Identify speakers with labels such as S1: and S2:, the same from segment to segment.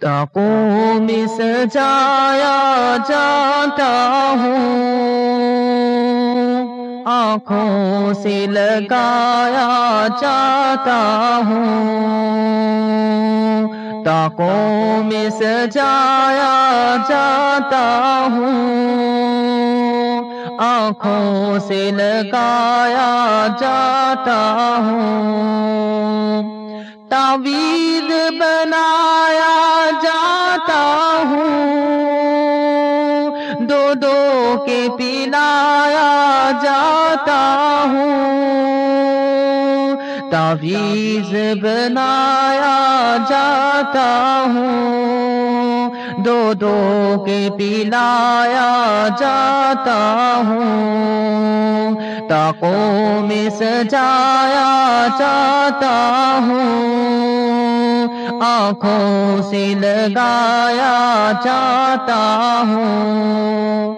S1: تاکوں میں سجایا جاتا ہوں، آنکھوں سے لگایا جاتا ہوں۔ تاکوں میں سجایا جاتا ہوں، آنکھوں سے لگایا جاتا ہوں۔ تعویذ بنایا جاتا ہوں۔ دو دو کے پلایا جاتا ہوں۔ تعویذ بنایا جاتا ہوں۔ دو دو کے پلایا جاتا ہوں۔ تاکوں میں سجایا جاتا ہوں۔ آنکھوں سے لگایا جاتا ہوں۔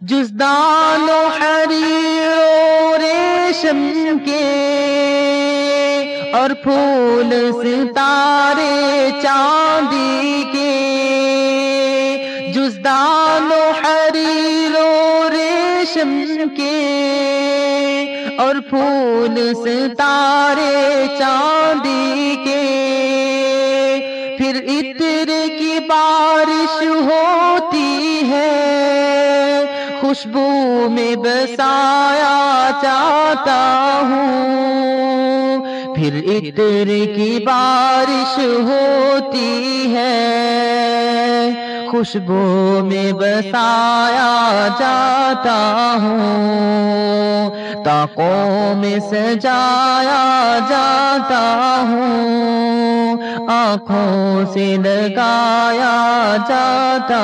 S1: جزدان و حریر و ریشم کے اور پھول ستارے چاندی کے۔ جزدان و حریر ریشم کے اور پھول ستارے چاندی کے۔ پھر عطر کی بارش ہوتی ہے، خوشبو میں بسایا چاہتا ہوں۔ پھر عطر کی بارش ہوتی ہے خوشبو میں بسایا جاتا ہوں تاکوں میں سجایا جاتا ہوں، آنکھوں سے لگایا جاتا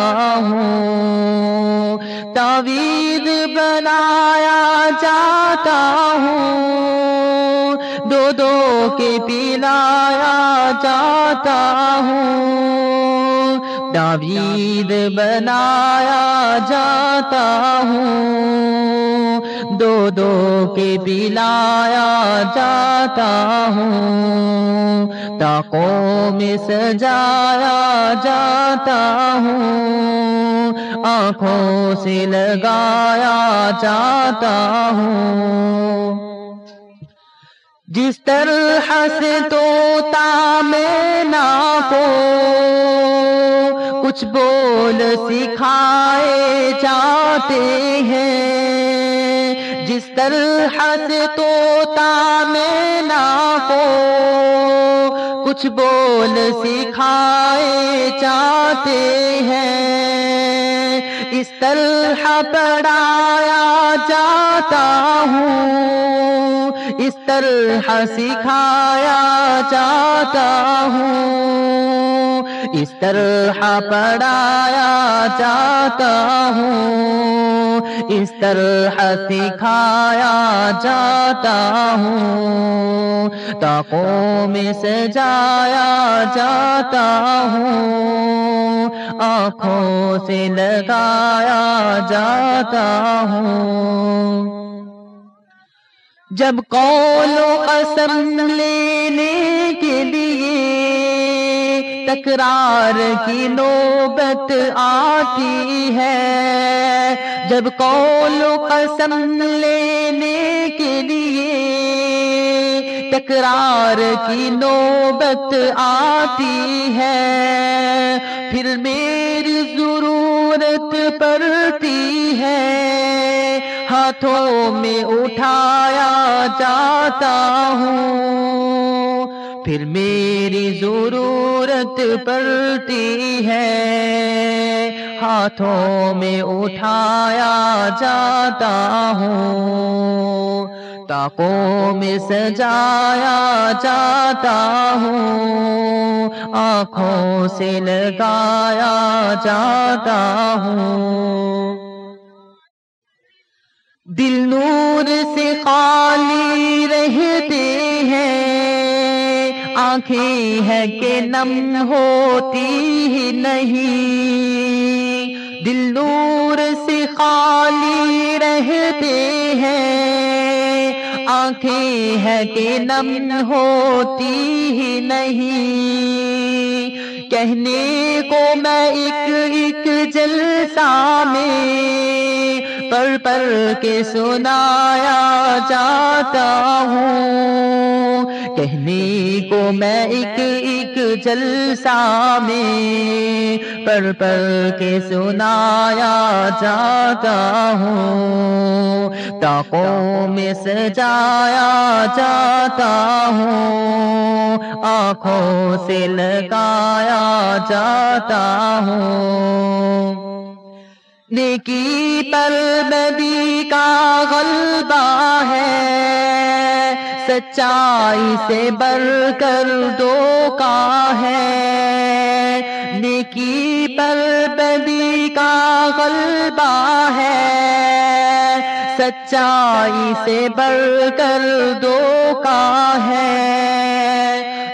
S1: ہوں تعویذ بنایا جاتا ہوں دو دو کے پلایا جاتا ہوں۔ تعویذ بنایا جاتا ہوں۔ دو دو کے پلایا جاتا ہوں۔ تاکوں میں سجایا جاتا ہوں۔ آنکھوں سے لگایا جاتا ہوں۔ جس طرح سے توتا میں نا کو کچھ بول سکھائے جاتے ہیں۔ جس طرح سے توتا میں نا کو کچھ بول سکھائے جاتے ہیں۔ اس طرح پڑھایا جاتا ہوں۔ اس طرح سکھایا جاتا ہوں۔ اس طرح پڑھایا جاتا ہوں۔ اس طرح سکھایا جاتا ہوں۔ تاکوں میں سجایا جاتا ہوں۔ آنکھوں سے لگایا جاتا ہوں۔ جب قول و قسم لینے کے لیے تکرار کی نوبت آتی ہے، جب قول و قسم لینے کے لیے تکرار کی نوبت آتی ہے، پھر میری ضرورت پڑتی ہاتھوں میں اٹھایا جاتا ہوں۔ پھر میری ضرورت پڑتی ہے۔ ہاتھوں میں اٹھایا جاتا ہوں۔ تاکوں میں سجایا جاتا ہوں۔ آنکھوں سے لگایا جاتا ہوں۔ دل نور سے خالی رہتے ہیں۔ آنکھیں ہے کہ نم ہوتی ہی نہیں۔ دل نور سے خالی رہتے ہیں۔ آنکھیں ہے کہ نم ہوتی ہی نہیں۔ کہنے کو میں ایک ایک جلسہ میں پر پر کے سنایا جاتا ہوں۔ کہنے کو میں ایک ایک جلسہ میں پر پر کے سنایا جاتا ہوں۔ تاکوں میں سجایا جاتا ہوں۔ آنکھوں سے لگایا جاتا ہوں۔ نیکی پر بدی کا غلبہ ہے۔ سچائی سے بر کر دو کا ہے۔ نیکی پر بدی کا غلبہ ہے۔ سچائی سے بر کر دو کا ہے۔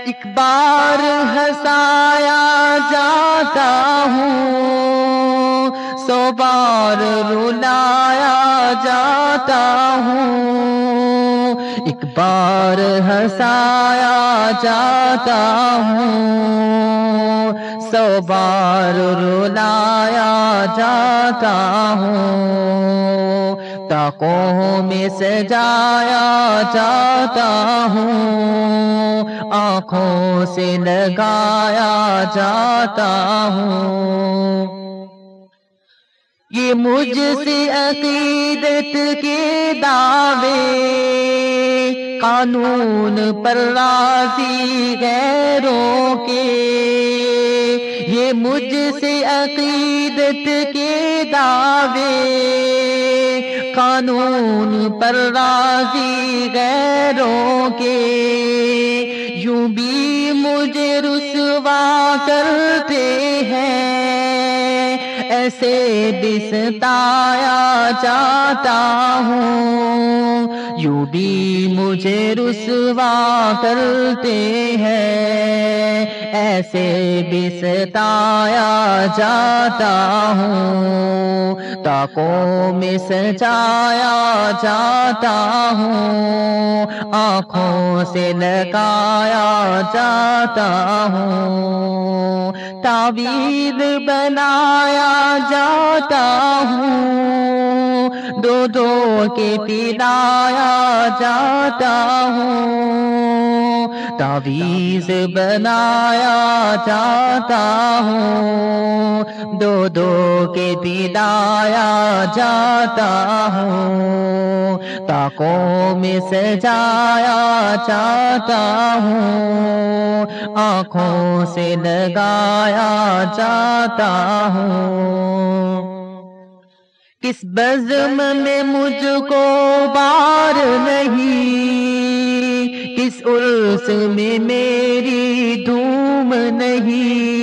S1: ایک بار ہنسایا جاتا ہوں۔ بار رلایا جاتا ہوں۔ ایک بار ہنسایا جاتا ہوں۔ سو بار رلایا جاتا ہوں۔ تاکوں میں سجایا جاتا ہوں۔ آنکھوں سے لگایا جاتا ہوں۔ یہ مجھ سے عقیدت کے دعوے قانون پر راضی غیروں کے یہ مجھ سے عقیدت کے دعوے قانون پر راضی غیروں کے یوں بھی مجھے رسوا کرتے ہیں ایسے بستایا جاتا ہوں۔ یوں بھی مجھے رسوا کرتے ہیں۔ ایسے بستایا جاتا ہوں۔ تاکوں میں سجایا جاتا ہوں۔ آنکھوں سے لگایا جاتا ہوں۔ تعویذ بنایا جاتا ہوں۔ دو دو کے پلایا جاتا ہوں۔ تعویذ بنایا جاتا ہوں۔ دو دو کے پلایا جاتا ہوں۔ تاکوں میں سجایا جاتا ہوں، آنکھوں سے لگایا جاتا ہوں۔ کس بزم میں مجھ کو بار نہیں، کس عرس میں میری دھوم نہیں۔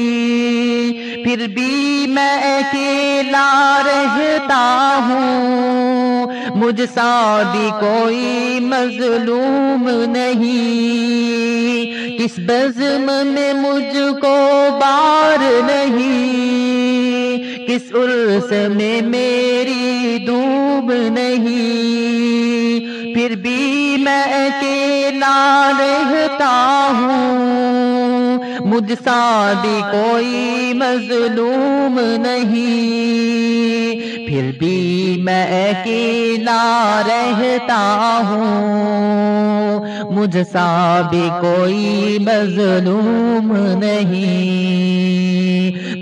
S1: پھر بھی میں اکیلا رہتا ہوں مجھ سا بھی کوئی مظلوم نہیں۔ کس بزم میں مجھ کو بار نہیں۔ کس عرس میں میری ڈوب نہیں۔ پھر بھی میں اکیلا رہتا ہوں۔ مجھ سا بھی کوئی مظلوم نہیں۔ پھر بھی میں اکیلا رہتا ہوں۔ مجھ سا بھی کوئی مظلوم نہیں۔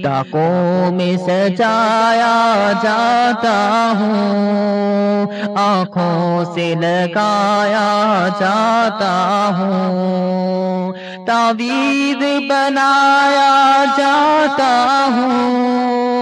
S1: تاکوں میں سجایا جاتا ہوں۔ آنکھوں سے لگایا جاتا ہوں۔ تعویذ بنایا جاتا ہوں۔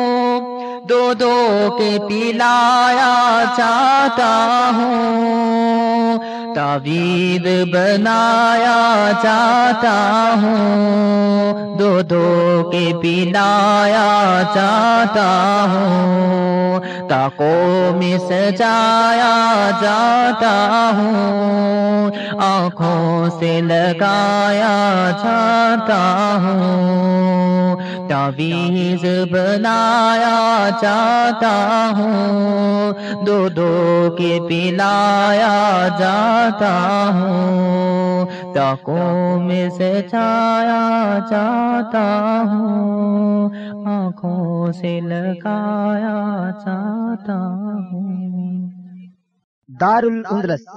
S1: دو دو کے پلایا جاتا ہوں تعویذ بنایا جاتا ہوں، دو دو کے پلایا جاتا ہوں تاکوں میں سجایا جاتا ہوں، آنکھوں سے لگایا جاتا ہوں۔ تعویز بنایا جاتا ہوں، دو دو کے پلایا جاتا ہوں، تاکوں میں سے چھایا جاتا ہوں، آنکھوں سے لگایا جاتا ہوں۔
S2: دار الاندلس